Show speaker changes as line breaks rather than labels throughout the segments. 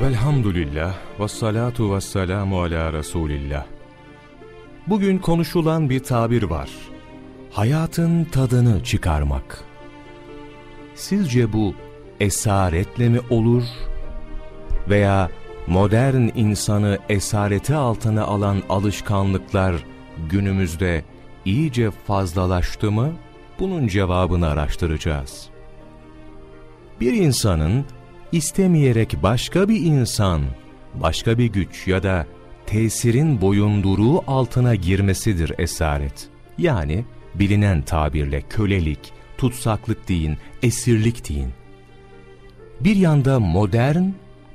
Velhamdülillah ve salatu ve selamu ala Resulillah. Bugün konuşulan bir tabir var. Hayatın tadını çıkarmak. Sizce bu esaretle mi olur veya modern insanı esareti altına alan alışkanlıklar günümüzde iyice fazlalaştı mı? Bunun cevabını araştıracağız. Bir insanın istemeyerek başka bir insan, başka bir güç ya da tesirin boyunduruğu altına girmesidir esaret. Yani bilinen tabirle kölelik, tutsaklık deyin, esirlik deyin. Bir yanda modern,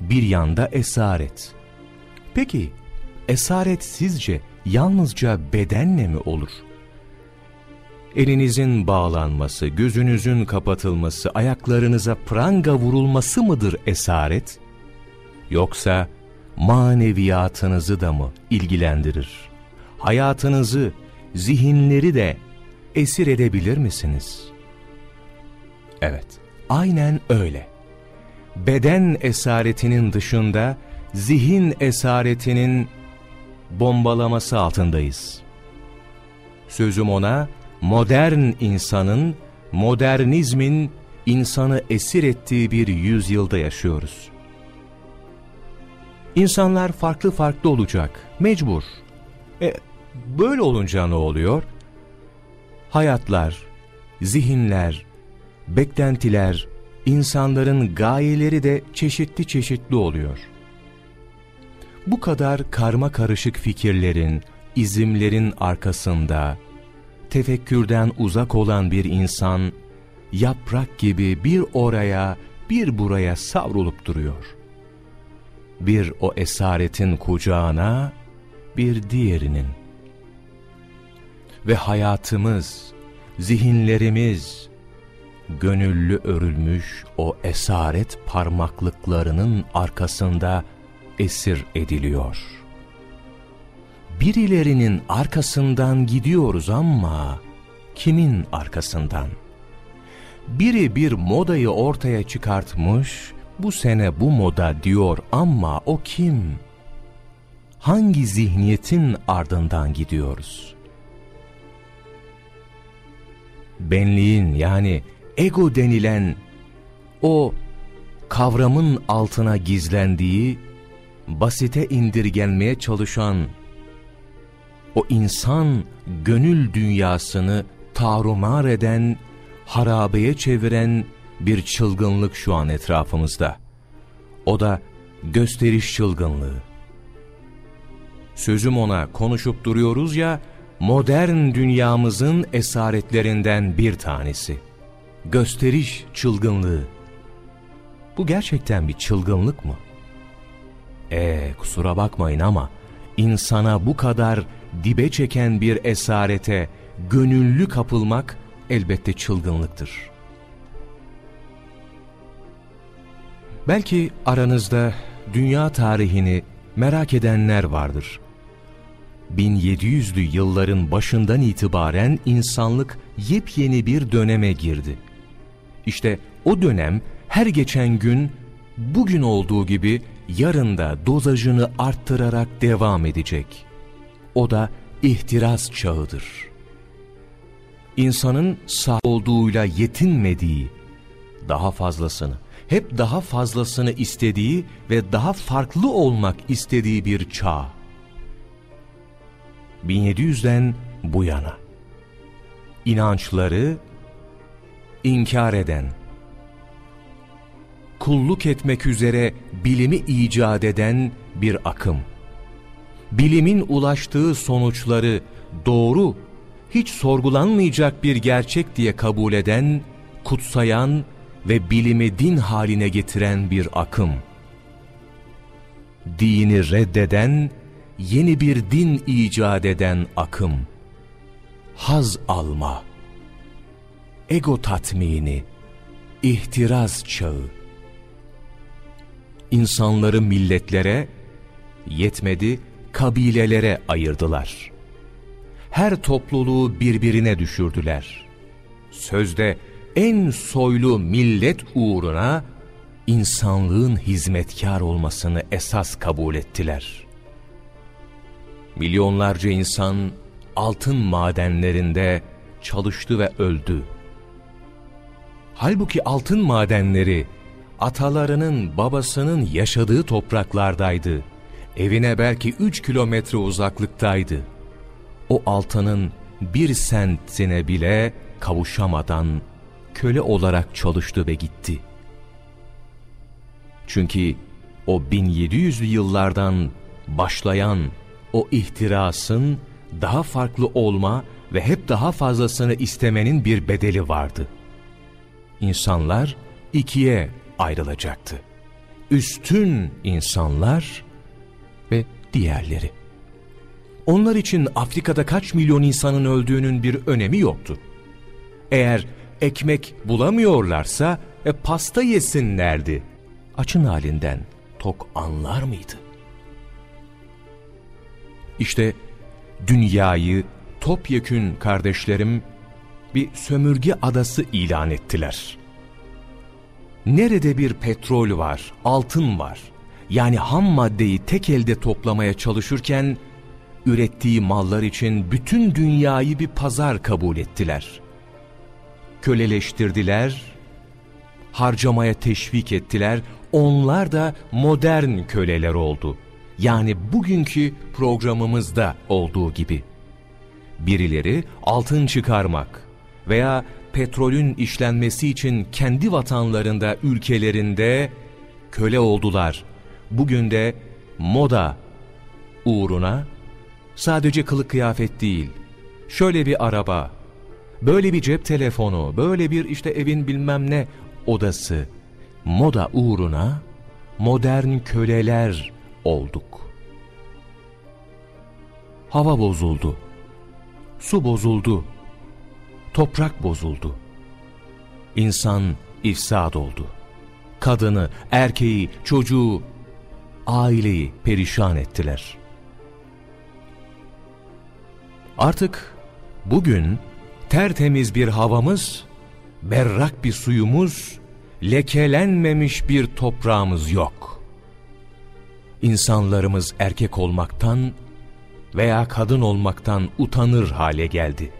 bir yanda esaret. Peki, esaret sizce yalnızca bedenle mi olur? Elinizin bağlanması, gözünüzün kapatılması, ayaklarınıza pranga vurulması mıdır esaret? Yoksa maneviyatınızı da mı ilgilendirir? Hayatınızı, zihinleri de esir edebilir misiniz? Evet, aynen öyle. Beden esaretinin dışında zihin esaretinin bombalaması altındayız. Sözüm ona modern insanın, modernizmin insanı esir ettiği bir yüzyılda yaşıyoruz. İnsanlar farklı farklı olacak, mecbur. E, böyle olunca ne oluyor? Hayatlar, zihinler, beklentiler, insanların gayeleri de çeşitli çeşitli oluyor. Bu kadar karma karışık fikirlerin, izimlerin arkasında, tefekkürden uzak olan bir insan, yaprak gibi bir oraya, bir buraya savrulup duruyor. Bir o esaretin kucağına, bir diğerinin. Ve hayatımız, zihinlerimiz, gönüllü örülmüş o esaret parmaklıklarının arkasında esir ediliyor.'' Birilerinin arkasından gidiyoruz ama kimin arkasından? Biri bir modayı ortaya çıkartmış, bu sene bu moda diyor ama o kim? Hangi zihniyetin ardından gidiyoruz? Benliğin yani ego denilen o kavramın altına gizlendiği, basite indirgenmeye çalışan o insan gönül dünyasını tarumar eden, harabeye çeviren bir çılgınlık şu an etrafımızda. O da gösteriş çılgınlığı. Sözüm ona konuşup duruyoruz ya, modern dünyamızın esaretlerinden bir tanesi. Gösteriş çılgınlığı. Bu gerçekten bir çılgınlık mı? Ee kusura bakmayın ama insana bu kadar dibe çeken bir esarete gönüllü kapılmak elbette çılgınlıktır. Belki aranızda dünya tarihini merak edenler vardır. 1700'lü yılların başından itibaren insanlık yepyeni bir döneme girdi. İşte o dönem her geçen gün bugün olduğu gibi yarın da dozajını arttırarak devam edecek o da ihtiras çağıdır. İnsanın sağ olduğuyla yetinmediği, daha fazlasını, hep daha fazlasını istediği ve daha farklı olmak istediği bir çağ. 1700'den bu yana. İnançları inkar eden, kulluk etmek üzere bilimi icat eden bir akım bilimin ulaştığı sonuçları doğru, hiç sorgulanmayacak bir gerçek diye kabul eden, kutsayan ve bilimi din haline getiren bir akım. Dini reddeden, yeni bir din icat eden akım. Haz alma, ego tatmini, ihtiraz çağı. İnsanları milletlere, yetmedi kabilelere ayırdılar. Her topluluğu birbirine düşürdüler. Sözde en soylu millet uğruna insanlığın hizmetkar olmasını esas kabul ettiler. Milyonlarca insan altın madenlerinde çalıştı ve öldü. Halbuki altın madenleri atalarının babasının yaşadığı topraklardaydı. Evine belki üç kilometre uzaklıktaydı. O altının bir sentine bile kavuşamadan köle olarak çalıştı ve gitti. Çünkü o 1700'lü yıllardan başlayan o ihtirasın daha farklı olma ve hep daha fazlasını istemenin bir bedeli vardı. İnsanlar ikiye ayrılacaktı. Üstün insanlar ve diğerleri. Onlar için Afrika'da kaç milyon insanın öldüğünün bir önemi yoktu. Eğer ekmek bulamıyorlarsa e, pasta yesinlerdi. Açın halinden tok anlar mıydı? İşte dünyayı topyekün kardeşlerim bir sömürge adası ilan ettiler. Nerede bir petrol var, altın var, yani ham maddeyi tek elde toplamaya çalışırken, ürettiği mallar için bütün dünyayı bir pazar kabul ettiler. Köleleştirdiler, harcamaya teşvik ettiler, onlar da modern köleler oldu. Yani bugünkü programımızda olduğu gibi. Birileri altın çıkarmak veya petrolün işlenmesi için kendi vatanlarında, ülkelerinde köle oldular. Bugün de moda uğruna sadece kılık kıyafet değil, şöyle bir araba, böyle bir cep telefonu, böyle bir işte evin bilmem ne odası, moda uğruna modern köleler olduk. Hava bozuldu, su bozuldu, toprak bozuldu. İnsan ifsad oldu. Kadını, erkeği, çocuğu, aileyi perişan ettiler. Artık bugün tertemiz bir havamız, berrak bir suyumuz, lekelenmemiş bir toprağımız yok. İnsanlarımız erkek olmaktan veya kadın olmaktan utanır hale geldi.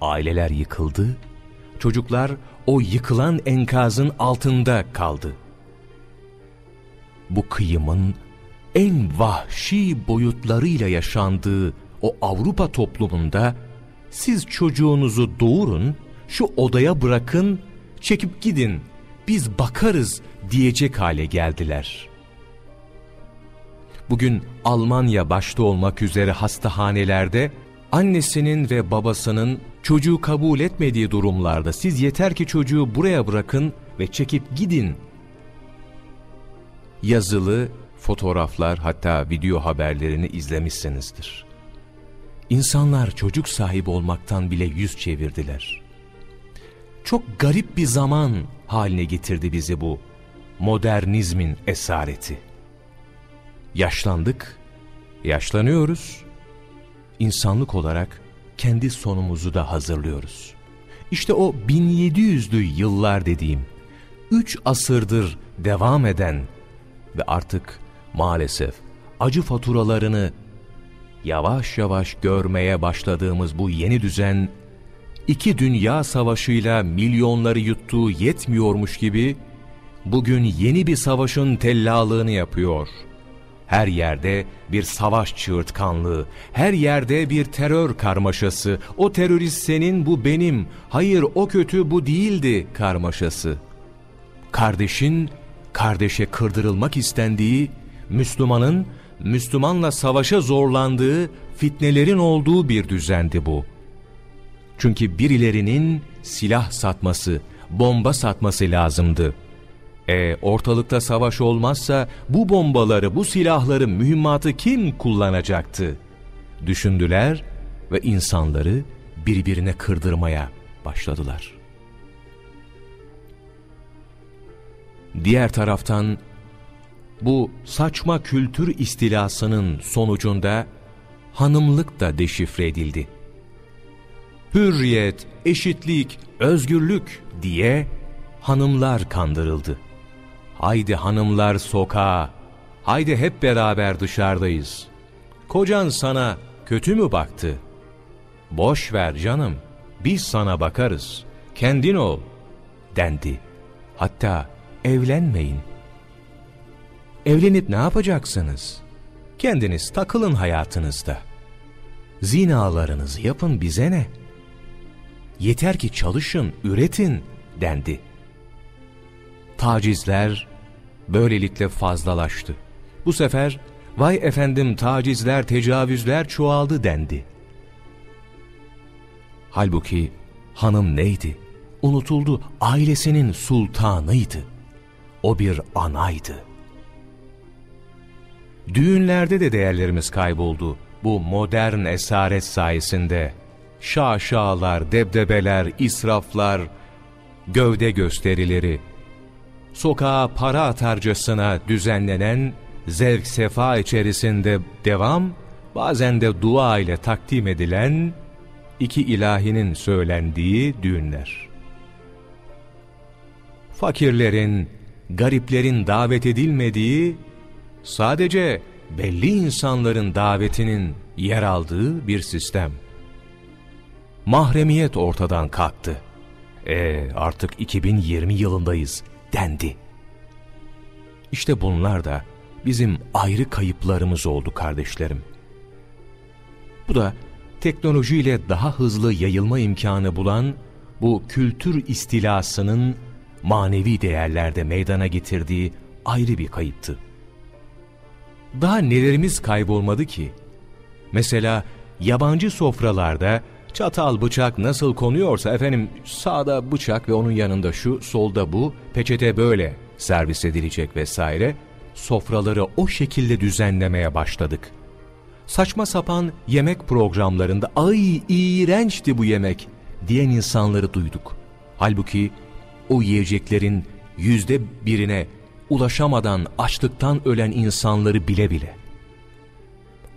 Aileler yıkıldı, çocuklar o yıkılan enkazın altında kaldı. Bu kıyımın en vahşi boyutlarıyla yaşandığı o Avrupa toplumunda siz çocuğunuzu doğurun, şu odaya bırakın, çekip gidin, biz bakarız diyecek hale geldiler. Bugün Almanya başta olmak üzere hastahanelerde annesinin ve babasının çocuğu kabul etmediği durumlarda siz yeter ki çocuğu buraya bırakın ve çekip gidin. Yazılı fotoğraflar hatta video haberlerini izlemişsinizdir. İnsanlar çocuk sahibi olmaktan bile yüz çevirdiler. Çok garip bir zaman haline getirdi bizi bu modernizmin esareti. Yaşlandık, yaşlanıyoruz. İnsanlık olarak kendi sonumuzu da hazırlıyoruz. İşte o 1700'lü yıllar dediğim, üç asırdır devam eden ve artık maalesef acı faturalarını yavaş yavaş görmeye başladığımız bu yeni düzen, iki dünya savaşıyla milyonları yuttuğu yetmiyormuş gibi, bugün yeni bir savaşın tellalığını yapıyor. Her yerde bir savaş çığırtkanlığı, her yerde bir terör karmaşası, o terörist senin bu benim, hayır o kötü bu değildi karmaşası. Kardeşin, kardeşe kırdırılmak istendiği, Müslümanın Müslümanla savaşa zorlandığı, fitnelerin olduğu bir düzendi bu. Çünkü birilerinin silah satması, bomba satması lazımdı. E ortalıkta savaş olmazsa bu bombaları, bu silahları, mühimmatı kim kullanacaktı? Düşündüler ve insanları birbirine kırdırmaya başladılar. Diğer taraftan bu saçma kültür istilasının sonucunda hanımlık da deşifre edildi. Hürriyet, eşitlik, özgürlük diye hanımlar kandırıldı. Haydi hanımlar sokağa, haydi hep beraber dışarıdayız. Kocan sana kötü mü baktı? Boş ver canım, biz sana bakarız, kendin ol, dendi. Hatta evlenmeyin. Evlenip ne yapacaksınız? Kendiniz takılın hayatınızda. Zinalarınızı yapın bize ne? Yeter ki çalışın, üretin, dendi. Tacizler böylelikle fazlalaştı. Bu sefer vay efendim tacizler, tecavüzler çoğaldı dendi. Halbuki hanım neydi? Unutuldu, ailesinin sultanıydı. O bir anaydı. Düğünlerde de değerlerimiz kayboldu. Bu modern esaret sayesinde şaşalar, debdebeler, israflar, gövde gösterileri, sokağa para atarcasına düzenlenen zevk sefa içerisinde devam, bazen de dua ile takdim edilen iki ilahinin söylendiği düğünler. Fakirlerin, gariplerin davet edilmediği, sadece belli insanların davetinin yer aldığı bir sistem. Mahremiyet ortadan kalktı. E artık 2020 yılındayız dendi. İşte bunlar da bizim ayrı kayıplarımız oldu kardeşlerim. Bu da teknolojiyle daha hızlı yayılma imkanı bulan bu kültür istilasının manevi değerlerde meydana getirdiği ayrı bir kayıptı. Daha nelerimiz kaybolmadı ki? Mesela yabancı sofralarda çatal bıçak nasıl konuyorsa efendim sağda bıçak ve onun yanında şu, solda bu, peçete böyle servis edilecek vesaire. Sofraları o şekilde düzenlemeye başladık. Saçma sapan yemek programlarında ay iğrençti bu yemek diyen insanları duyduk. Halbuki o yiyeceklerin yüzde birine ulaşamadan açlıktan ölen insanları bile bile.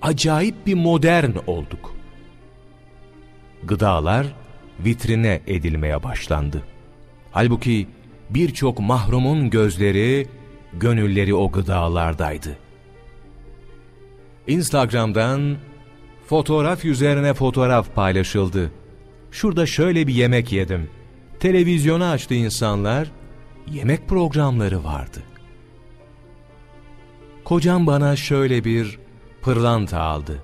Acayip bir modern olduk. Gıdalar vitrine edilmeye başlandı. Halbuki birçok mahrumun gözleri, gönülleri o gıdalardaydı. Instagram'dan fotoğraf üzerine fotoğraf paylaşıldı. Şurada şöyle bir yemek yedim. Televizyonu açtı insanlar, yemek programları vardı. Kocam bana şöyle bir pırlanta aldı.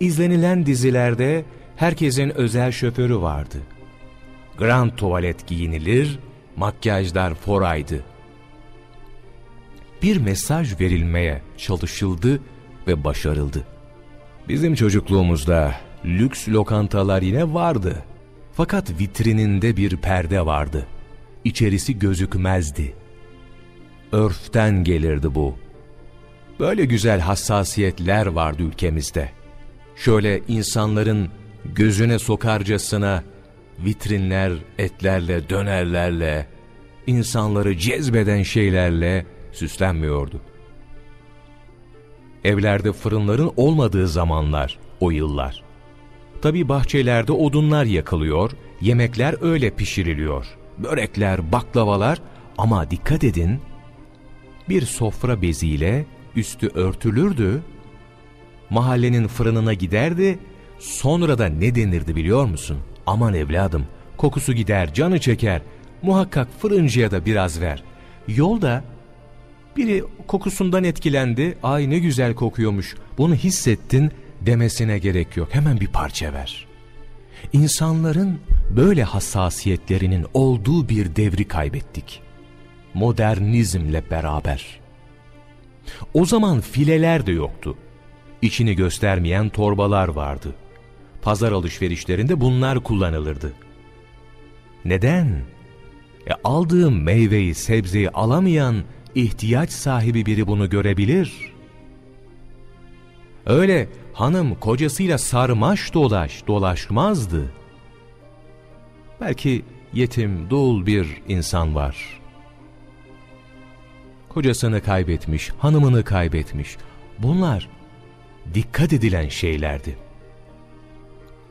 İzlenilen dizilerde herkesin özel şoförü vardı. Grand tuvalet giyinilir, makyajlar foraydı. Bir mesaj verilmeye çalışıldı ve başarıldı. Bizim çocukluğumuzda lüks lokantalar yine vardı. Fakat vitrininde bir perde vardı. İçerisi gözükmezdi. Örften gelirdi bu. Böyle güzel hassasiyetler vardı ülkemizde. Şöyle insanların gözüne sokarcasına vitrinler etlerle, dönerlerle, insanları cezbeden şeylerle süslenmiyordu. Evlerde fırınların olmadığı zamanlar, o yıllar. Tabi bahçelerde odunlar yakılıyor, yemekler öyle pişiriliyor. Börekler, baklavalar ama dikkat edin, bir sofra beziyle üstü örtülürdü, mahallenin fırınına giderdi, sonra da ne denirdi biliyor musun? Aman evladım, kokusu gider, canı çeker, muhakkak fırıncıya da biraz ver. Yolda biri kokusundan etkilendi, ay ne güzel kokuyormuş, bunu hissettin demesine gerek yok, hemen bir parça ver. İnsanların böyle hassasiyetlerinin olduğu bir devri kaybettik. Modernizmle beraber. O zaman fileler de yoktu. İçini göstermeyen torbalar vardı. Pazar alışverişlerinde bunlar kullanılırdı. Neden? E aldığım meyveyi, sebzeyi alamayan ihtiyaç sahibi biri bunu görebilir. Öyle hanım kocasıyla sarmaş dolaş dolaşmazdı. Belki yetim, dul bir insan var. Kocasını kaybetmiş, hanımını kaybetmiş. Bunlar dikkat edilen şeylerdi.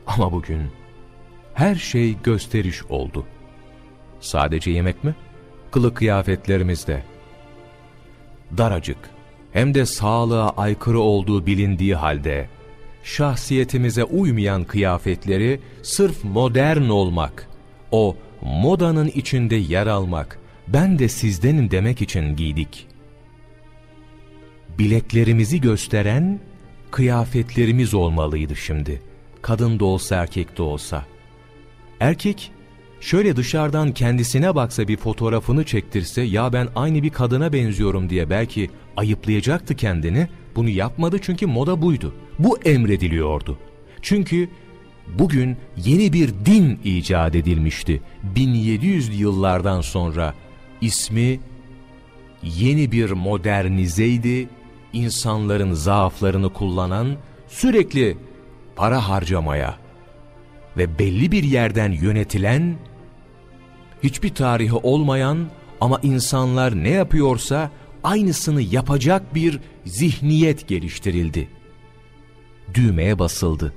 Ama bugün her şey gösteriş oldu. Sadece yemek mi? Kılık kıyafetlerimizde, daracık hem de sağlığa aykırı olduğu bilindiği halde şahsiyetimize uymayan kıyafetleri sırf modern olmak, o modanın içinde yer almak, ben de sizdenim demek için giydik. Bileklerimizi gösteren kıyafetlerimiz olmalıydı şimdi. Kadın da olsa erkek de olsa. Erkek şöyle dışarıdan kendisine baksa bir fotoğrafını çektirse ya ben aynı bir kadına benziyorum diye belki ayıplayacaktı kendini. Bunu yapmadı çünkü moda buydu. Bu emrediliyordu. Çünkü bugün yeni bir din icat edilmişti. 1700 yıllardan sonra ismi yeni bir modernizeydi. İnsanların zaaflarını kullanan, sürekli para harcamaya ve belli bir yerden yönetilen, hiçbir tarihi olmayan ama insanlar ne yapıyorsa aynısını yapacak bir zihniyet geliştirildi. Düğmeye basıldı.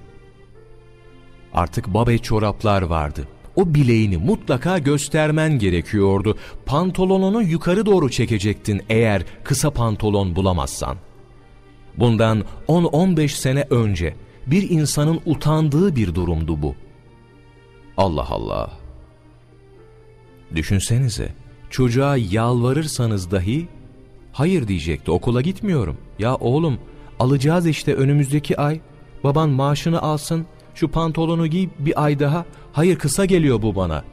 Artık babe çoraplar vardı. O bileğini mutlaka göstermen gerekiyordu. Pantolonunu yukarı doğru çekecektin eğer kısa pantolon bulamazsan. Bundan 10-15 sene önce bir insanın utandığı bir durumdu bu. Allah Allah. Düşünsenize, çocuğa yalvarırsanız dahi hayır diyecekti okula gitmiyorum. Ya oğlum alacağız işte önümüzdeki ay. Baban maaşını alsın şu pantolonu giy bir ay daha. Hayır kısa geliyor bu bana.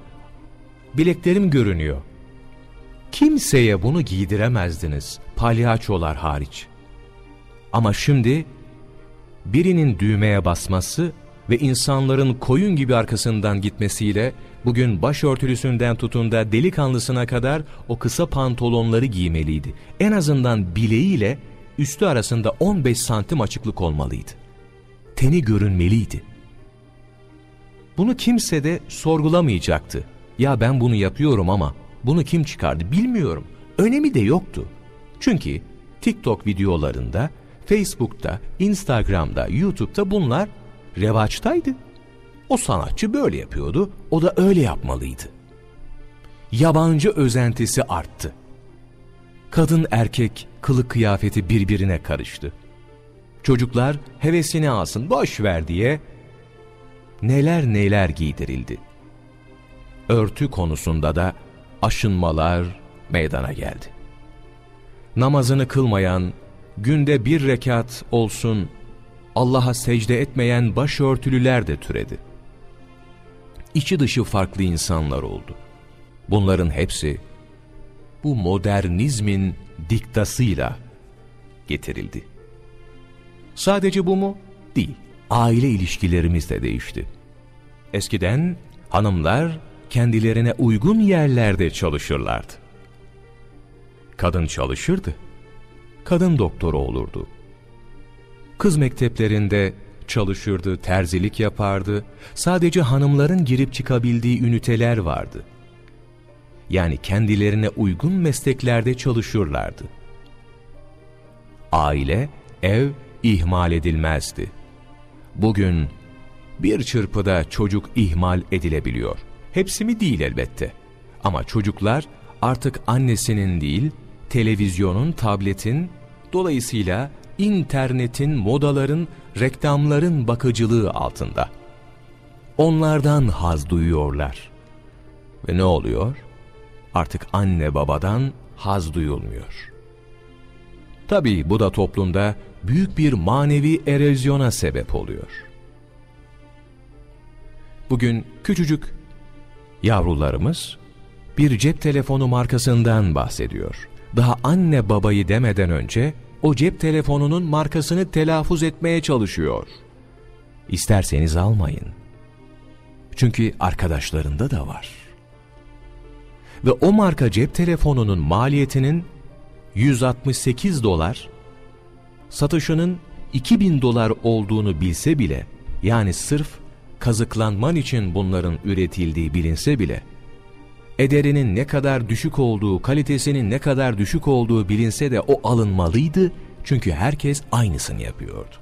Bileklerim görünüyor. Kimseye bunu giydiremezdiniz palyaçolar hariç. Ama şimdi birinin düğmeye basması ve insanların koyun gibi arkasından gitmesiyle bugün başörtülüsünden tutun da delikanlısına kadar o kısa pantolonları giymeliydi. En azından bileğiyle üstü arasında 15 santim açıklık olmalıydı. Teni görünmeliydi. Bunu kimse de sorgulamayacaktı. Ya ben bunu yapıyorum ama bunu kim çıkardı bilmiyorum. Önemi de yoktu. Çünkü TikTok videolarında, Facebook'ta, Instagram'da, YouTube'da bunlar revaçtaydı. O sanatçı böyle yapıyordu, o da öyle yapmalıydı. Yabancı özentisi arttı. Kadın erkek kılık kıyafeti birbirine karıştı. Çocuklar hevesini alsın boş ver diye neler neler giydirildi. Örtü konusunda da aşınmalar meydana geldi. Namazını kılmayan, günde bir rekat olsun Allah'a secde etmeyen başörtülüler de türedi. İçi dışı farklı insanlar oldu. Bunların hepsi bu modernizmin diktasıyla getirildi. Sadece bu mu? Değil. Aile ilişkilerimiz de değişti. Eskiden hanımlar kendilerine uygun yerlerde çalışırlardı. Kadın çalışırdı. Kadın doktoru olurdu. Kız mekteplerinde çalışırdı, terzilik yapardı. Sadece hanımların girip çıkabildiği üniteler vardı. Yani kendilerine uygun mesleklerde çalışırlardı. Aile, ev ihmal edilmezdi. Bugün bir çırpıda çocuk ihmal edilebiliyor. Hepsi mi değil elbette. Ama çocuklar artık annesinin değil, televizyonun, tabletin, dolayısıyla internetin, modaların, reklamların bakıcılığı altında. Onlardan haz duyuyorlar. Ve ne oluyor? Artık anne babadan haz duyulmuyor. Tabii bu da toplumda büyük bir manevi erozyona sebep oluyor. Bugün küçücük yavrularımız bir cep telefonu markasından bahsediyor. Daha anne babayı demeden önce o cep telefonunun markasını telaffuz etmeye çalışıyor. İsterseniz almayın. Çünkü arkadaşlarında da var. Ve o marka cep telefonunun maliyetinin 168 dolar, satışının 2000 dolar olduğunu bilse bile, yani sırf kazıklanman için bunların üretildiği bilinse bile, ederinin ne kadar düşük olduğu, kalitesinin ne kadar düşük olduğu bilinse de o alınmalıydı çünkü herkes aynısını yapıyordu.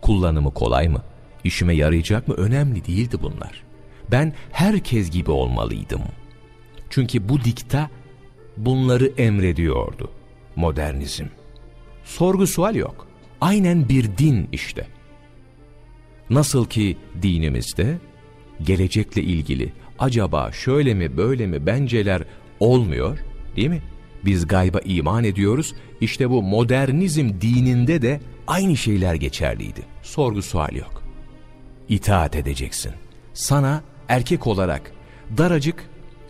Kullanımı kolay mı? İşime yarayacak mı? Önemli değildi bunlar. Ben herkes gibi olmalıydım. Çünkü bu dikta bunları emrediyordu. modernizm. Sorgu sual yok. Aynen bir din işte. Nasıl ki dinimizde gelecekle ilgili acaba şöyle mi böyle mi benceler olmuyor değil mi? Biz gayba iman ediyoruz. İşte bu modernizm dininde de aynı şeyler geçerliydi. Sorgu sual yok. İtaat edeceksin. Sana erkek olarak daracık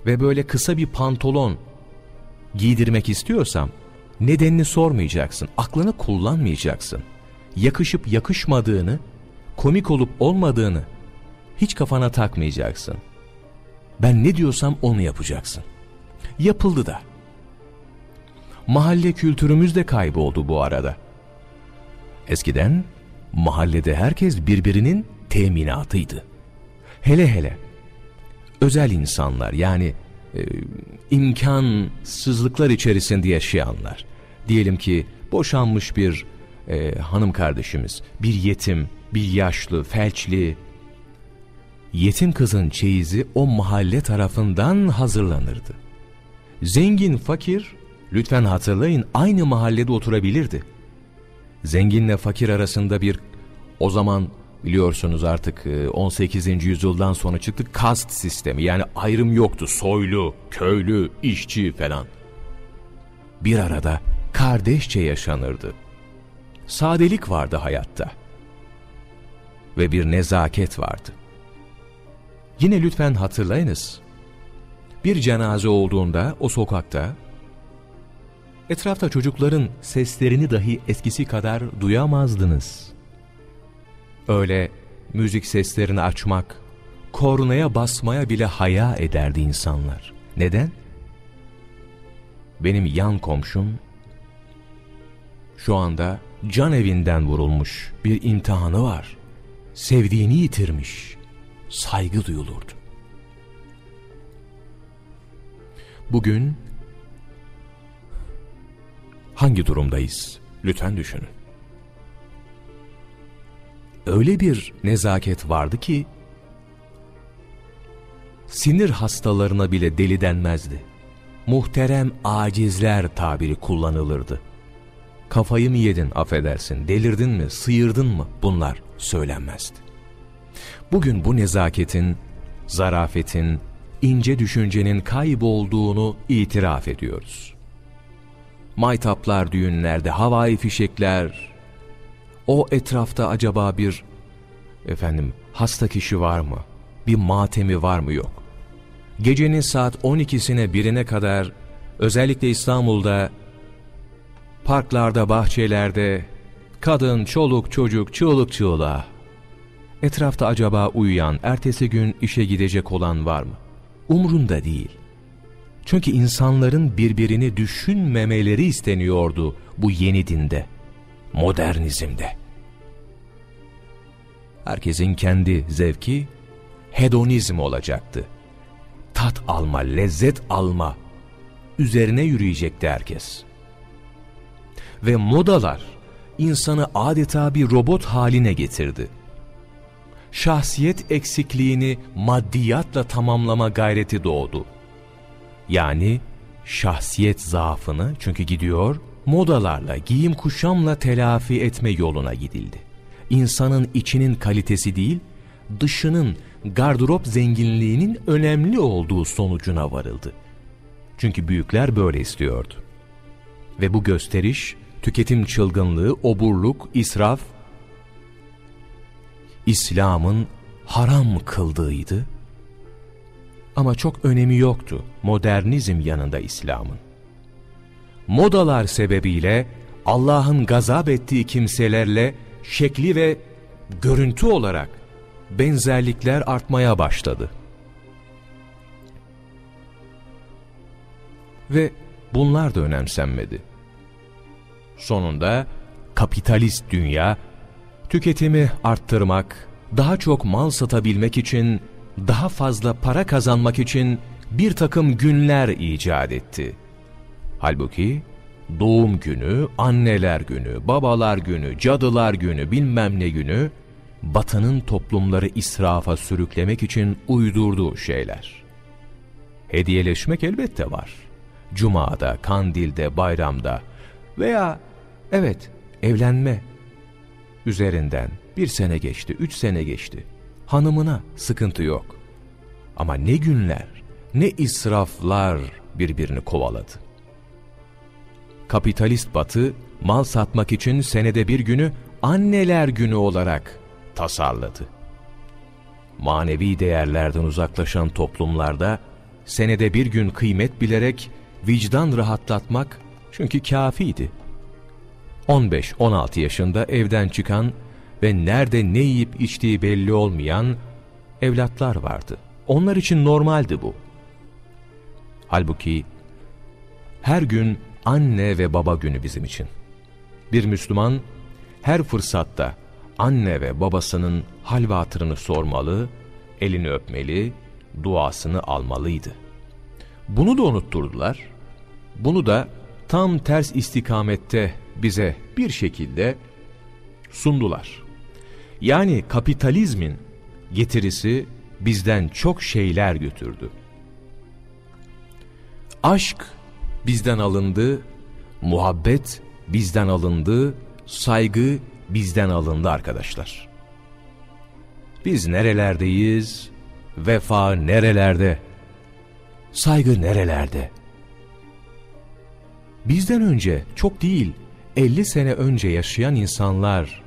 ve böyle kısa bir pantolon giydirmek istiyorsam nedenini sormayacaksın. Aklını kullanmayacaksın. Yakışıp yakışmadığını, komik olup olmadığını hiç kafana takmayacaksın. Ben ne diyorsam onu yapacaksın. Yapıldı da. Mahalle kültürümüz de kayboldu bu arada. Eskiden mahallede herkes birbirinin teminatıydı. Hele hele özel insanlar yani e, imkansızlıklar içerisinde yaşayanlar. Diyelim ki boşanmış bir e, hanım kardeşimiz, bir yetim, bir yaşlı, felçli. Yetim kızın çeyizi o mahalle tarafından hazırlanırdı. Zengin, fakir, lütfen hatırlayın aynı mahallede oturabilirdi. Zenginle fakir arasında bir o zaman biliyorsunuz artık 18. E, yüzyıldan sonra çıktı kast sistemi. Yani ayrım yoktu. Soylu, köylü, işçi falan. Bir arada kardeşçe yaşanırdı. Sadelik vardı hayatta. Ve bir nezaket vardı. Yine lütfen hatırlayınız. Bir cenaze olduğunda o sokakta etrafta çocukların seslerini dahi eskisi kadar duyamazdınız öyle müzik seslerini açmak, kornaya basmaya bile haya ederdi insanlar. Neden? Benim yan komşum şu anda can evinden vurulmuş bir imtihanı var. Sevdiğini yitirmiş. Saygı duyulurdu. Bugün hangi durumdayız? Lütfen düşünün öyle bir nezaket vardı ki sinir hastalarına bile deli denmezdi. Muhterem acizler tabiri kullanılırdı. Kafayı mı yedin affedersin, delirdin mi, sıyırdın mı bunlar söylenmezdi. Bugün bu nezaketin, zarafetin, ince düşüncenin kaybolduğunu itiraf ediyoruz. Maytaplar düğünlerde, havai fişekler, o etrafta acaba bir efendim hasta kişi var mı? Bir matemi var mı yok? Gecenin saat 12'sine birine kadar özellikle İstanbul'da parklarda, bahçelerde kadın, çoluk, çocuk, çığlık çığlığa. Etrafta acaba uyuyan, ertesi gün işe gidecek olan var mı? Umrunda değil. Çünkü insanların birbirini düşünmemeleri isteniyordu bu yeni dinde modernizmde. Herkesin kendi zevki hedonizm olacaktı. Tat alma, lezzet alma üzerine yürüyecekti herkes. Ve modalar insanı adeta bir robot haline getirdi. Şahsiyet eksikliğini maddiyatla tamamlama gayreti doğdu. Yani şahsiyet zaafını çünkü gidiyor modalarla, giyim kuşamla telafi etme yoluna gidildi. İnsanın içinin kalitesi değil, dışının gardırop zenginliğinin önemli olduğu sonucuna varıldı. Çünkü büyükler böyle istiyordu. Ve bu gösteriş, tüketim çılgınlığı, oburluk, israf, İslam'ın haram kıldığıydı. Ama çok önemi yoktu modernizm yanında İslam'ın modalar sebebiyle Allah'ın gazap ettiği kimselerle şekli ve görüntü olarak benzerlikler artmaya başladı. Ve bunlar da önemsenmedi. Sonunda kapitalist dünya tüketimi arttırmak, daha çok mal satabilmek için, daha fazla para kazanmak için bir takım günler icat etti.'' Halbuki doğum günü, anneler günü, babalar günü, cadılar günü, bilmem ne günü batının toplumları israfa sürüklemek için uydurduğu şeyler. Hediyeleşmek elbette var. Cuma'da, kandilde, bayramda, Veya evet evlenme üzerinden bir sene geçti, üç sene geçti. Hanımına sıkıntı yok. Ama ne günler, ne israflar birbirini kovaladı. Kapitalist batı mal satmak için senede bir günü anneler günü olarak tasarladı. Manevi değerlerden uzaklaşan toplumlarda senede bir gün kıymet bilerek vicdan rahatlatmak çünkü kafiydi. 15-16 yaşında evden çıkan ve nerede ne yiyip içtiği belli olmayan evlatlar vardı. Onlar için normaldi bu. Halbuki her gün anne ve baba günü bizim için. Bir Müslüman her fırsatta anne ve babasının hal ve hatırını sormalı, elini öpmeli, duasını almalıydı. Bunu da unutturdular. Bunu da tam ters istikamette bize bir şekilde sundular. Yani kapitalizmin getirisi bizden çok şeyler götürdü. Aşk bizden alındı, muhabbet bizden alındı, saygı bizden alındı arkadaşlar. Biz nerelerdeyiz? Vefa nerelerde? Saygı nerelerde? Bizden önce çok değil 50 sene önce yaşayan insanlar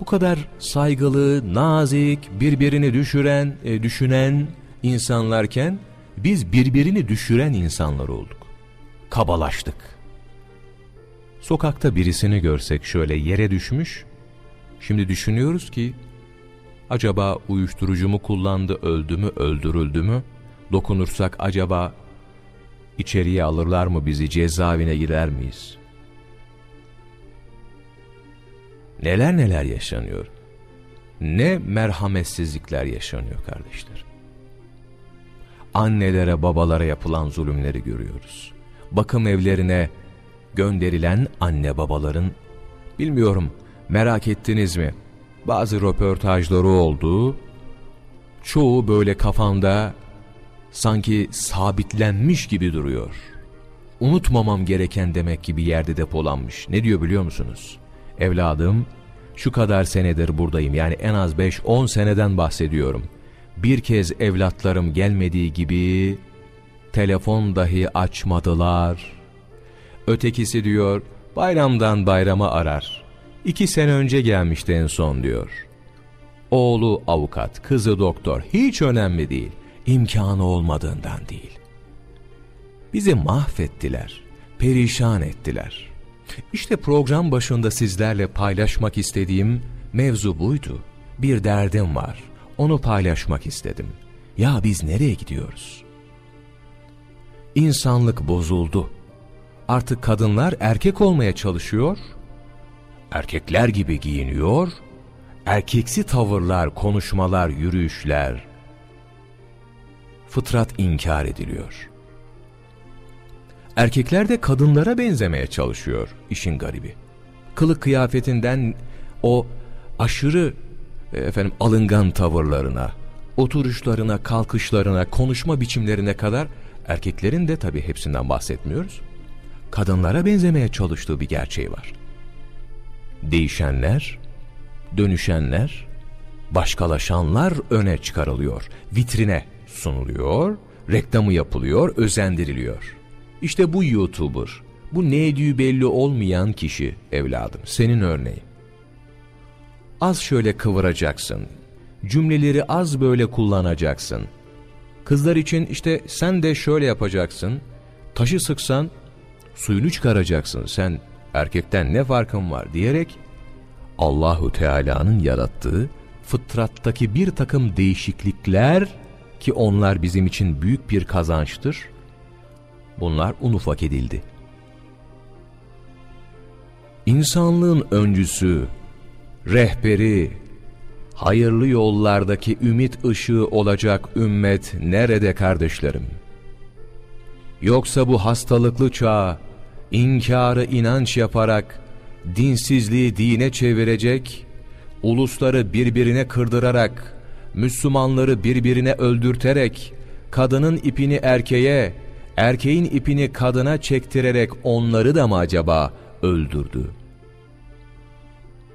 bu kadar saygılı, nazik, birbirini düşüren, e, düşünen insanlarken biz birbirini düşüren insanlar olduk. Kabalaştık. Sokakta birisini görsek şöyle yere düşmüş, şimdi düşünüyoruz ki acaba uyuşturucu mu kullandı, öldü mü, öldürüldü mü? Dokunursak acaba içeriye alırlar mı bizi, cezaevine girer miyiz? Neler neler yaşanıyor. Ne merhametsizlikler yaşanıyor kardeşler. Annelere babalara yapılan zulümleri görüyoruz. Bakım evlerine gönderilen anne babaların, bilmiyorum merak ettiniz mi? Bazı röportajları oldu. Çoğu böyle kafamda sanki sabitlenmiş gibi duruyor. Unutmamam gereken demek gibi yerde depolanmış. Ne diyor biliyor musunuz? Evladım, şu kadar senedir buradayım yani en az 5-10 seneden bahsediyorum. Bir kez evlatlarım gelmediği gibi telefon dahi açmadılar. Ötekisi diyor bayramdan bayrama arar. İki sene önce gelmişti en son diyor. Oğlu avukat, kızı doktor hiç önemli değil. İmkanı olmadığından değil. Bizi mahvettiler, perişan ettiler.'' İşte program başında sizlerle paylaşmak istediğim mevzu buydu. Bir derdim var. Onu paylaşmak istedim. Ya biz nereye gidiyoruz? İnsanlık bozuldu. Artık kadınlar erkek olmaya çalışıyor. Erkekler gibi giyiniyor. Erkeksi tavırlar, konuşmalar, yürüyüşler. Fıtrat inkar ediliyor. Erkekler de kadınlara benzemeye çalışıyor işin garibi. Kılık kıyafetinden o aşırı e, efendim alıngan tavırlarına, oturuşlarına, kalkışlarına, konuşma biçimlerine kadar erkeklerin de tabii hepsinden bahsetmiyoruz. Kadınlara benzemeye çalıştığı bir gerçeği var. Değişenler, dönüşenler, başkalaşanlar öne çıkarılıyor, vitrine sunuluyor, reklamı yapılıyor, özendiriliyor. İşte bu YouTuber, bu ne ediği belli olmayan kişi evladım, senin örneğin. Az şöyle kıvıracaksın, cümleleri az böyle kullanacaksın. Kızlar için işte sen de şöyle yapacaksın, taşı sıksan suyunu çıkaracaksın sen erkekten ne farkın var diyerek Allahu Teala'nın yarattığı fıtrattaki bir takım değişiklikler ki onlar bizim için büyük bir kazançtır bunlar un ufak edildi. İnsanlığın öncüsü, rehberi, hayırlı yollardaki ümit ışığı olacak ümmet nerede kardeşlerim? Yoksa bu hastalıklı çağ, inkarı inanç yaparak, dinsizliği dine çevirecek, ulusları birbirine kırdırarak, Müslümanları birbirine öldürterek, kadının ipini erkeğe, erkeğin ipini kadına çektirerek onları da mı acaba öldürdü?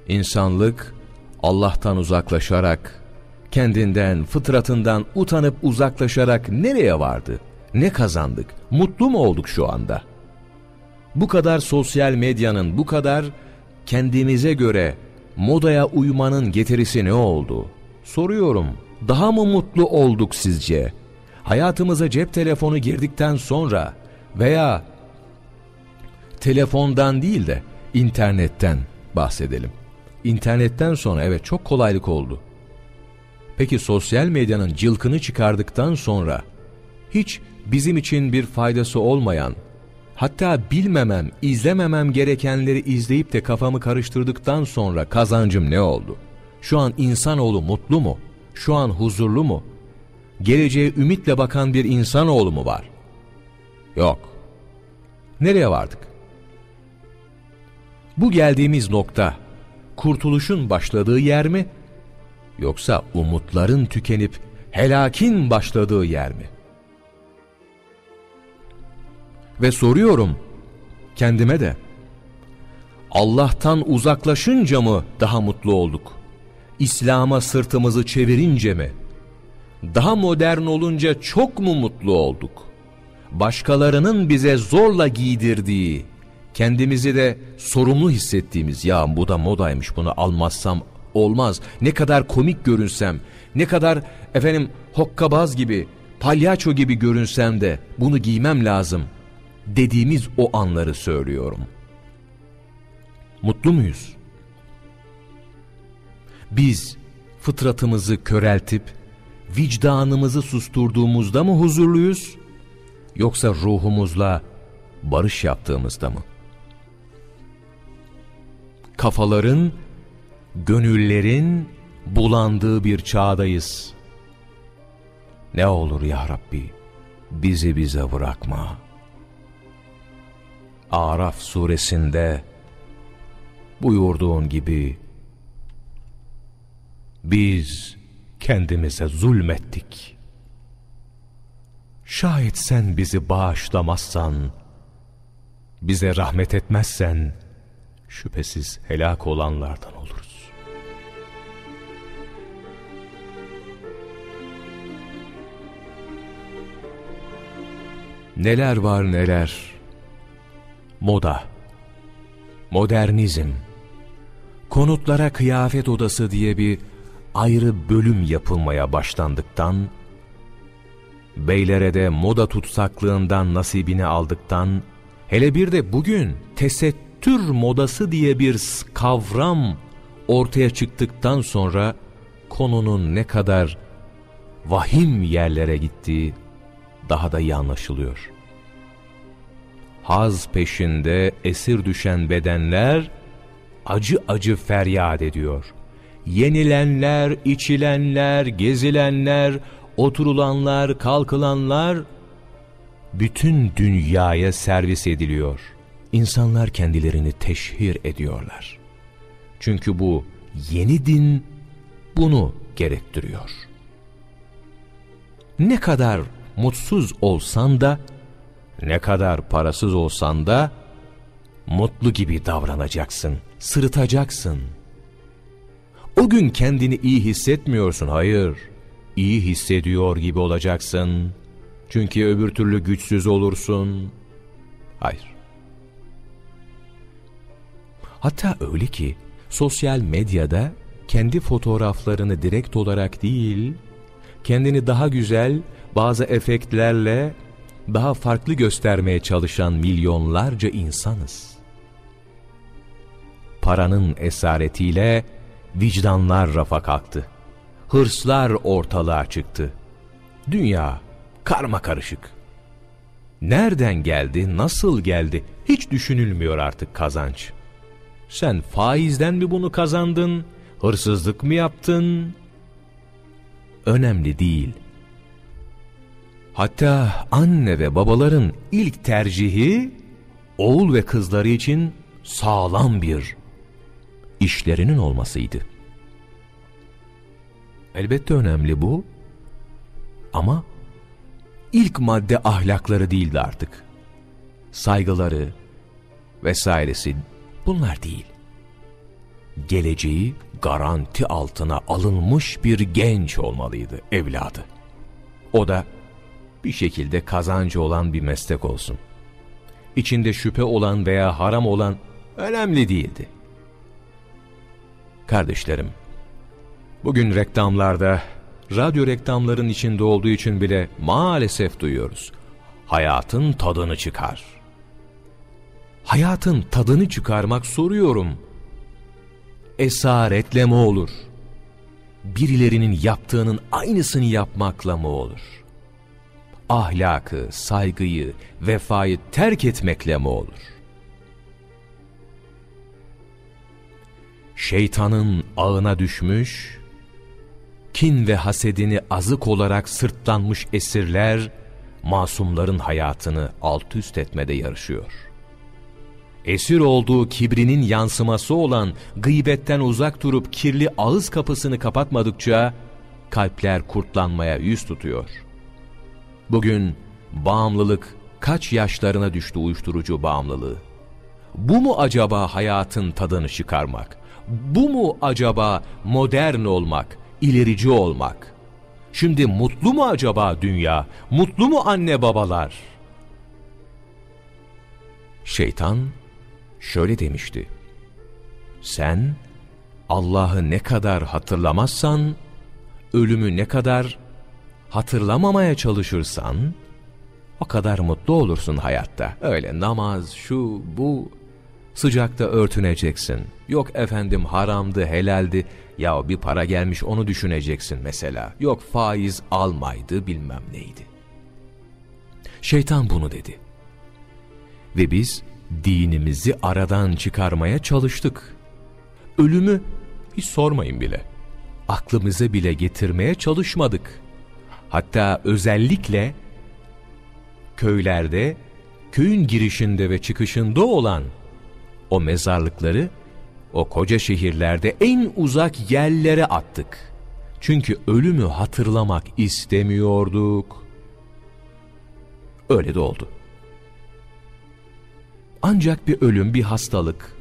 İnsanlık Allah'tan uzaklaşarak, kendinden, fıtratından utanıp uzaklaşarak nereye vardı? Ne kazandık? Mutlu mu olduk şu anda? Bu kadar sosyal medyanın, bu kadar kendimize göre modaya uymanın getirisi ne oldu? Soruyorum, daha mı mutlu olduk sizce? Hayatımıza cep telefonu girdikten sonra veya telefondan değil de internetten bahsedelim. İnternetten sonra evet çok kolaylık oldu. Peki sosyal medyanın cılkını çıkardıktan sonra hiç bizim için bir faydası olmayan, hatta bilmemem, izlememem gerekenleri izleyip de kafamı karıştırdıktan sonra kazancım ne oldu? Şu an insanoğlu mutlu mu? Şu an huzurlu mu? Geleceğe ümitle bakan bir insanoğlu mu var? Yok. Nereye vardık? Bu geldiğimiz nokta kurtuluşun başladığı yer mi? Yoksa umutların tükenip helakin başladığı yer mi? Ve soruyorum kendime de Allah'tan uzaklaşınca mı daha mutlu olduk? İslam'a sırtımızı çevirince mi? Daha modern olunca çok mu mutlu olduk? Başkalarının bize zorla giydirdiği, kendimizi de sorumlu hissettiğimiz ya bu da modaymış bunu almazsam olmaz. Ne kadar komik görünsem, ne kadar efendim hokkabaz gibi, palyaço gibi görünsem de bunu giymem lazım dediğimiz o anları söylüyorum. Mutlu muyuz? Biz fıtratımızı köreltip vicdanımızı susturduğumuzda mı huzurluyuz? Yoksa ruhumuzla barış yaptığımızda mı? Kafaların, gönüllerin bulandığı bir çağdayız. Ne olur ya Rabbi, bizi bize bırakma. Araf suresinde buyurduğun gibi biz kendimize zulmettik. Şayet sen bizi bağışlamazsan, bize rahmet etmezsen, şüphesiz helak olanlardan oluruz. Neler var neler. Moda, modernizm, konutlara kıyafet odası diye bir ayrı bölüm yapılmaya başlandıktan, beylere de moda tutsaklığından nasibini aldıktan, hele bir de bugün tesettür modası diye bir kavram ortaya çıktıktan sonra konunun ne kadar vahim yerlere gittiği daha da iyi anlaşılıyor. Haz peşinde esir düşen bedenler acı acı feryat ediyor yenilenler, içilenler, gezilenler, oturulanlar, kalkılanlar bütün dünyaya servis ediliyor. İnsanlar kendilerini teşhir ediyorlar. Çünkü bu yeni din bunu gerektiriyor. Ne kadar mutsuz olsan da, ne kadar parasız olsan da, mutlu gibi davranacaksın, sırıtacaksın.'' O gün kendini iyi hissetmiyorsun, hayır. İyi hissediyor gibi olacaksın. Çünkü öbür türlü güçsüz olursun. Hayır. Hatta öyle ki sosyal medyada kendi fotoğraflarını direkt olarak değil, kendini daha güzel bazı efektlerle daha farklı göstermeye çalışan milyonlarca insanız. Paranın esaretiyle vicdanlar rafa kalktı. Hırslar ortalığa çıktı. Dünya karma karışık. Nereden geldi, nasıl geldi hiç düşünülmüyor artık kazanç. Sen faizden mi bunu kazandın, hırsızlık mı yaptın? Önemli değil. Hatta anne ve babaların ilk tercihi oğul ve kızları için sağlam bir işlerinin olmasıydı. Elbette önemli bu ama ilk madde ahlakları değildi artık. Saygıları vesairesi bunlar değil. Geleceği garanti altına alınmış bir genç olmalıydı evladı. O da bir şekilde kazancı olan bir meslek olsun. İçinde şüphe olan veya haram olan önemli değildi. Kardeşlerim, bugün reklamlarda, radyo reklamların içinde olduğu için bile maalesef duyuyoruz. Hayatın tadını çıkar. Hayatın tadını çıkarmak soruyorum. Esaretle mi olur? Birilerinin yaptığının aynısını yapmakla mı olur? Ahlakı, saygıyı, vefayı terk etmekle mi olur? Şeytanın ağına düşmüş, kin ve hasedini azık olarak sırtlanmış esirler, masumların hayatını alt üst etmede yarışıyor. Esir olduğu kibrinin yansıması olan gıybetten uzak durup kirli ağız kapısını kapatmadıkça, kalpler kurtlanmaya yüz tutuyor. Bugün bağımlılık kaç yaşlarına düştü uyuşturucu bağımlılığı? Bu mu acaba hayatın tadını çıkarmak? Bu mu acaba modern olmak, ilerici olmak? Şimdi mutlu mu acaba dünya? Mutlu mu anne babalar? Şeytan şöyle demişti. Sen Allah'ı ne kadar hatırlamazsan, ölümü ne kadar hatırlamamaya çalışırsan, o kadar mutlu olursun hayatta. Öyle namaz, şu, bu Sıcakta örtüneceksin. Yok efendim haramdı, helaldi. Ya bir para gelmiş onu düşüneceksin mesela. Yok faiz almaydı bilmem neydi. Şeytan bunu dedi. Ve biz dinimizi aradan çıkarmaya çalıştık. Ölümü hiç sormayın bile. Aklımıza bile getirmeye çalışmadık. Hatta özellikle köylerde, köyün girişinde ve çıkışında olan o mezarlıkları o koca şehirlerde en uzak yerlere attık. Çünkü ölümü hatırlamak istemiyorduk. Öyle de oldu. Ancak bir ölüm, bir hastalık,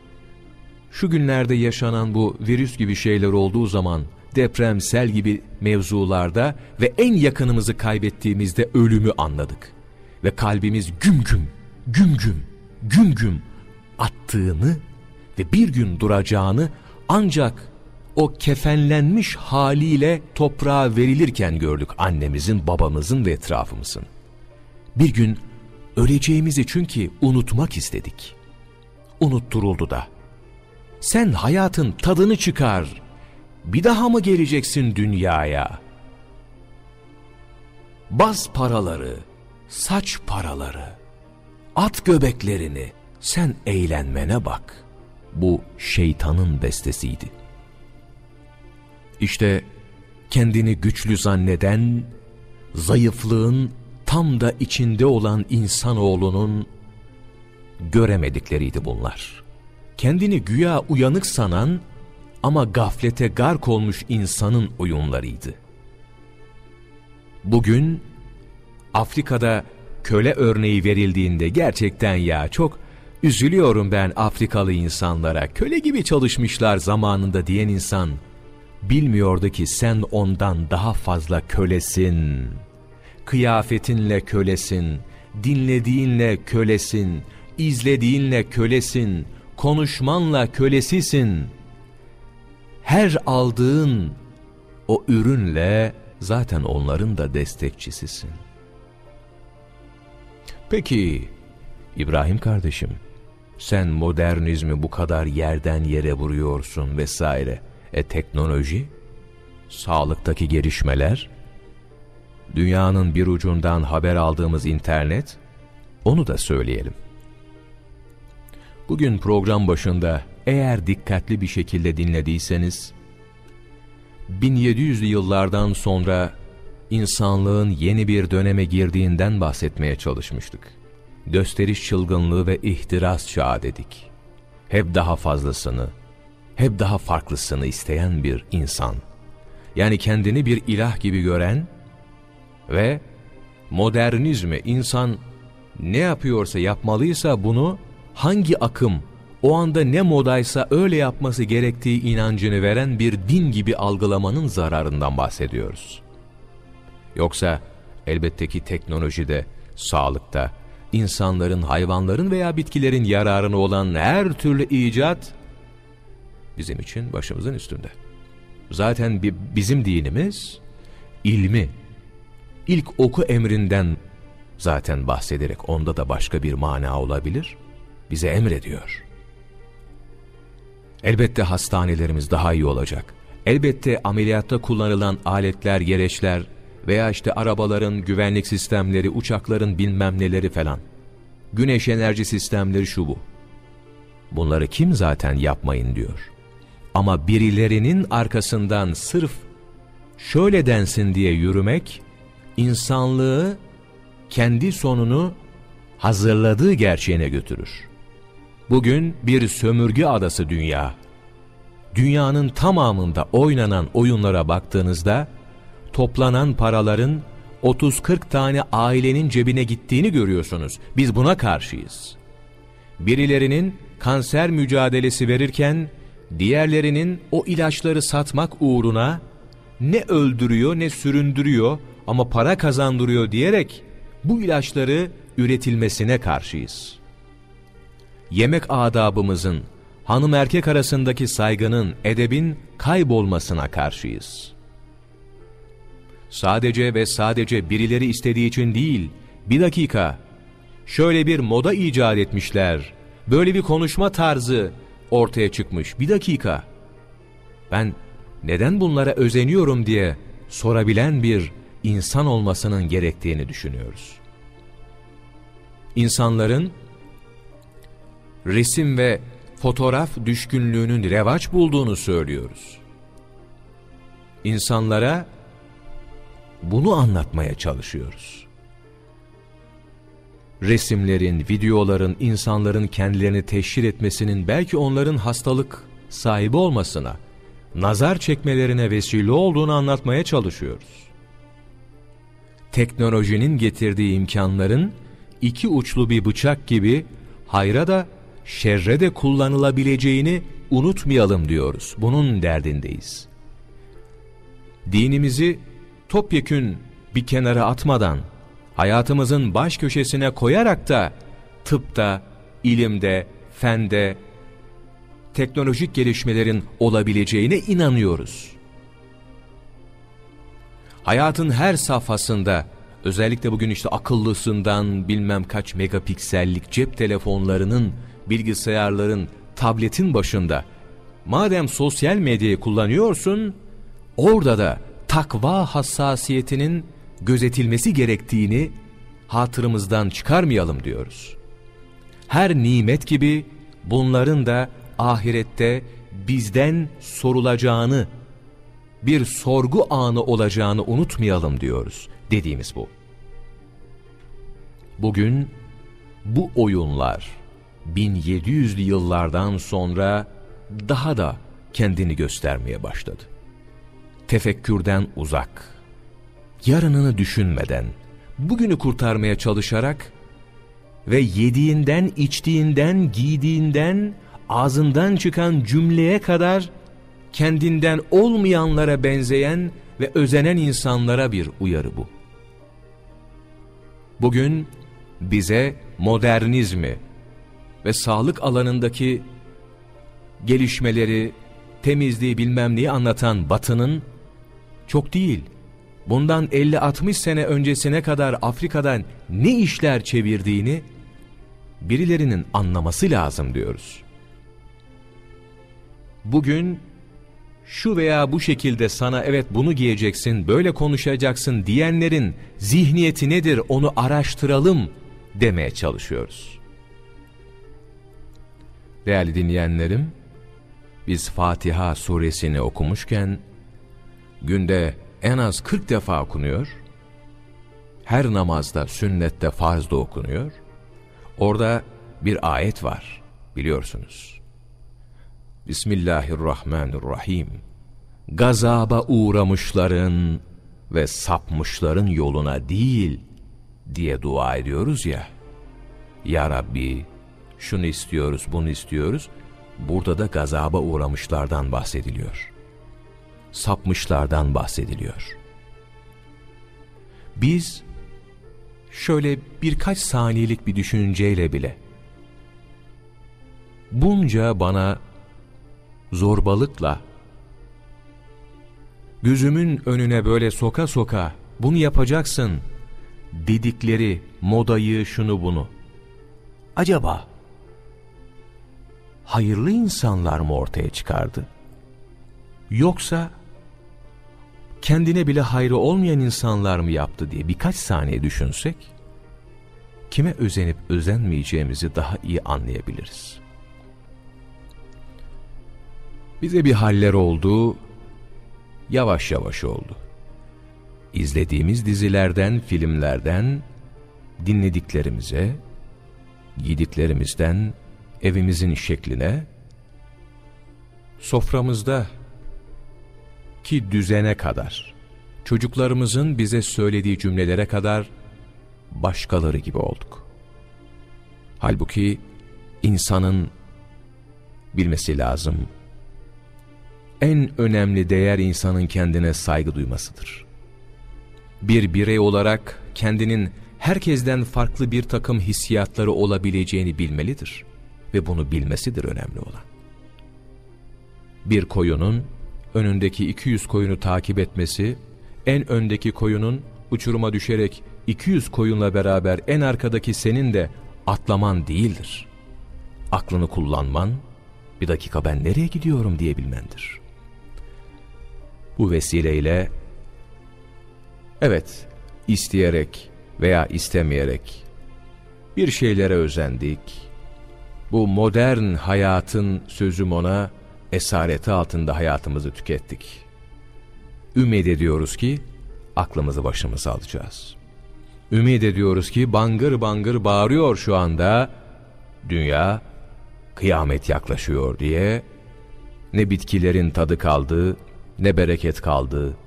şu günlerde yaşanan bu virüs gibi şeyler olduğu zaman, deprem, sel gibi mevzularda ve en yakınımızı kaybettiğimizde ölümü anladık. Ve kalbimiz güm güm, güm güm, güm güm attığını ve bir gün duracağını ancak o kefenlenmiş haliyle toprağa verilirken gördük annemizin, babamızın ve etrafımızın. Bir gün öleceğimizi çünkü unutmak istedik. Unutturuldu da. Sen hayatın tadını çıkar. Bir daha mı geleceksin dünyaya? Baz paraları, saç paraları, at göbeklerini, sen eğlenmene bak. Bu şeytanın bestesiydi. İşte kendini güçlü zanneden, zayıflığın tam da içinde olan insanoğlunun göremedikleriydi bunlar. Kendini güya uyanık sanan ama gaflete gark olmuş insanın oyunlarıydı. Bugün Afrika'da köle örneği verildiğinde gerçekten ya çok Üzülüyorum ben Afrikalı insanlara, köle gibi çalışmışlar zamanında diyen insan, bilmiyordu ki sen ondan daha fazla kölesin. Kıyafetinle kölesin, dinlediğinle kölesin, izlediğinle kölesin, konuşmanla kölesisin. Her aldığın o ürünle zaten onların da destekçisisin. Peki İbrahim kardeşim, sen modernizmi bu kadar yerden yere vuruyorsun vesaire. E teknoloji, sağlıktaki gelişmeler, dünyanın bir ucundan haber aldığımız internet, onu da söyleyelim. Bugün program başında eğer dikkatli bir şekilde dinlediyseniz, 1700'lü yıllardan sonra insanlığın yeni bir döneme girdiğinden bahsetmeye çalışmıştık gösteriş çılgınlığı ve ihtiras çağı dedik. Hep daha fazlasını, hep daha farklısını isteyen bir insan. Yani kendini bir ilah gibi gören ve modernizmi insan ne yapıyorsa yapmalıysa bunu hangi akım o anda ne modaysa öyle yapması gerektiği inancını veren bir din gibi algılamanın zararından bahsediyoruz. Yoksa elbette ki teknolojide, sağlıkta, insanların, hayvanların veya bitkilerin yararına olan her türlü icat bizim için başımızın üstünde. Zaten bizim dinimiz ilmi, ilk oku emrinden zaten bahsederek onda da başka bir mana olabilir, bize emrediyor. Elbette hastanelerimiz daha iyi olacak. Elbette ameliyatta kullanılan aletler, gereçler veya işte arabaların güvenlik sistemleri, uçakların bilmem neleri falan. Güneş enerji sistemleri şu bu. Bunları kim zaten yapmayın diyor. Ama birilerinin arkasından sırf şöyle densin diye yürümek, insanlığı kendi sonunu hazırladığı gerçeğine götürür. Bugün bir sömürge adası dünya. Dünyanın tamamında oynanan oyunlara baktığınızda, toplanan paraların 30-40 tane ailenin cebine gittiğini görüyorsunuz. Biz buna karşıyız. Birilerinin kanser mücadelesi verirken, diğerlerinin o ilaçları satmak uğruna ne öldürüyor ne süründürüyor ama para kazandırıyor diyerek bu ilaçları üretilmesine karşıyız. Yemek adabımızın, hanım erkek arasındaki saygının, edebin kaybolmasına karşıyız. Sadece ve sadece birileri istediği için değil, bir dakika, şöyle bir moda icat etmişler, böyle bir konuşma tarzı ortaya çıkmış, bir dakika. Ben neden bunlara özeniyorum diye sorabilen bir insan olmasının gerektiğini düşünüyoruz. İnsanların resim ve fotoğraf düşkünlüğünün revaç bulduğunu söylüyoruz. İnsanlara bunu anlatmaya çalışıyoruz. Resimlerin, videoların insanların kendilerini teşhir etmesinin belki onların hastalık sahibi olmasına, nazar çekmelerine vesile olduğunu anlatmaya çalışıyoruz. Teknolojinin getirdiği imkanların iki uçlu bir bıçak gibi hayra da şerre de kullanılabileceğini unutmayalım diyoruz. Bunun derdindeyiz. Dinimizi topyekün bir kenara atmadan, hayatımızın baş köşesine koyarak da tıpta, ilimde, fende, teknolojik gelişmelerin olabileceğine inanıyoruz. Hayatın her safhasında özellikle bugün işte akıllısından bilmem kaç megapiksellik cep telefonlarının, bilgisayarların, tabletin başında madem sosyal medyayı kullanıyorsun orada da takva hassasiyetinin gözetilmesi gerektiğini hatırımızdan çıkarmayalım diyoruz. Her nimet gibi bunların da ahirette bizden sorulacağını, bir sorgu anı olacağını unutmayalım diyoruz. Dediğimiz bu. Bugün bu oyunlar 1700'lü yıllardan sonra daha da kendini göstermeye başladı. Tefekkürden uzak, yarınını düşünmeden, bugünü kurtarmaya çalışarak ve yediğinden, içtiğinden, giydiğinden, ağzından çıkan cümleye kadar kendinden olmayanlara benzeyen ve özenen insanlara bir uyarı bu. Bugün bize modernizmi ve sağlık alanındaki gelişmeleri, temizliği bilmem neyi anlatan batının çok değil, bundan 50-60 sene öncesine kadar Afrika'dan ne işler çevirdiğini birilerinin anlaması lazım diyoruz. Bugün şu veya bu şekilde sana evet bunu giyeceksin, böyle konuşacaksın diyenlerin zihniyeti nedir onu araştıralım demeye çalışıyoruz. Değerli dinleyenlerim, biz Fatiha suresini okumuşken günde en az 40 defa okunuyor, her namazda, sünnette, farzda okunuyor. Orada bir ayet var biliyorsunuz. Bismillahirrahmanirrahim. Gazaba uğramışların ve sapmışların yoluna değil, diye dua ediyoruz ya. Ya Rabbi şunu istiyoruz, bunu istiyoruz. Burada da gazaba uğramışlardan bahsediliyor. Sapmışlardan bahsediliyor. Biz şöyle birkaç saniyelik bir düşünceyle bile bunca bana zorbalıkla gözümün önüne böyle soka soka bunu yapacaksın dedikleri modayı şunu bunu acaba hayırlı insanlar mı ortaya çıkardı? Yoksa kendine bile hayrı olmayan insanlar mı yaptı diye birkaç saniye düşünsek, kime özenip özenmeyeceğimizi daha iyi anlayabiliriz. Bize bir haller oldu, yavaş yavaş oldu. İzlediğimiz dizilerden, filmlerden, dinlediklerimize, giydiklerimizden, evimizin şekline, soframızda ki düzene kadar, çocuklarımızın bize söylediği cümlelere kadar başkaları gibi olduk. Halbuki insanın bilmesi lazım, en önemli değer insanın kendine saygı duymasıdır. Bir birey olarak kendinin herkesten farklı bir takım hissiyatları olabileceğini bilmelidir ve bunu bilmesidir önemli olan. Bir koyunun önündeki 200 koyunu takip etmesi, en öndeki koyunun uçuruma düşerek 200 koyunla beraber en arkadaki senin de atlaman değildir. Aklını kullanman, bir dakika ben nereye gidiyorum diyebilmendir. Bu vesileyle, evet isteyerek veya istemeyerek bir şeylere özendik. Bu modern hayatın sözüm ona esareti altında hayatımızı tükettik. Ümit ediyoruz ki aklımızı başımıza alacağız. Ümit ediyoruz ki bangır bangır bağırıyor şu anda dünya kıyamet yaklaşıyor diye ne bitkilerin tadı kaldı ne bereket kaldı.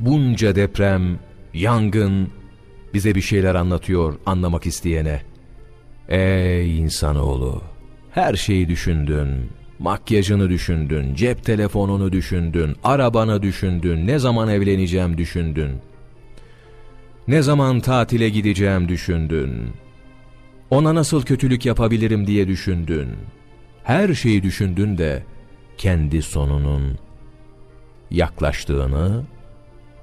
Bunca deprem, yangın bize bir şeyler anlatıyor anlamak isteyene. Ey insanoğlu! Her şeyi düşündün, makyajını düşündün, cep telefonunu düşündün, arabanı düşündün, ne zaman evleneceğim düşündün. Ne zaman tatile gideceğim düşündün. Ona nasıl kötülük yapabilirim diye düşündün. Her şeyi düşündün de kendi sonunun yaklaştığını,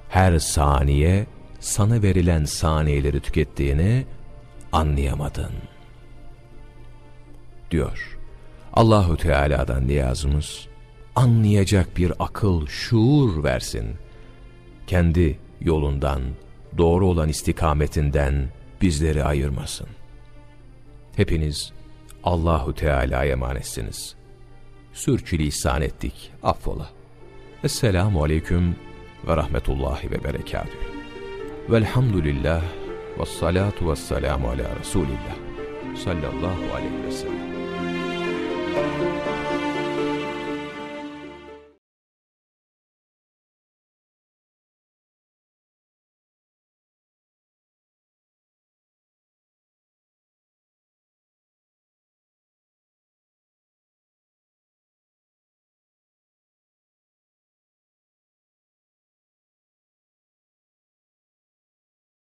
her saniye sana verilen saniyeleri tükettiğini anlayamadın. Diyor. Allahu Teala'dan niyazımız anlayacak bir akıl, şuur versin. Kendi yolundan, doğru olan istikametinden bizleri ayırmasın. Hepiniz Allahu Teala'ya emanetsiniz. Sürçülisan ettik, affola. Esselamu Aleyküm ve Rahmetullahi ve Berekatühü. Velhamdülillah ve salatu ve selamu ala Resulillah sallallahu aleyhi ve sellem.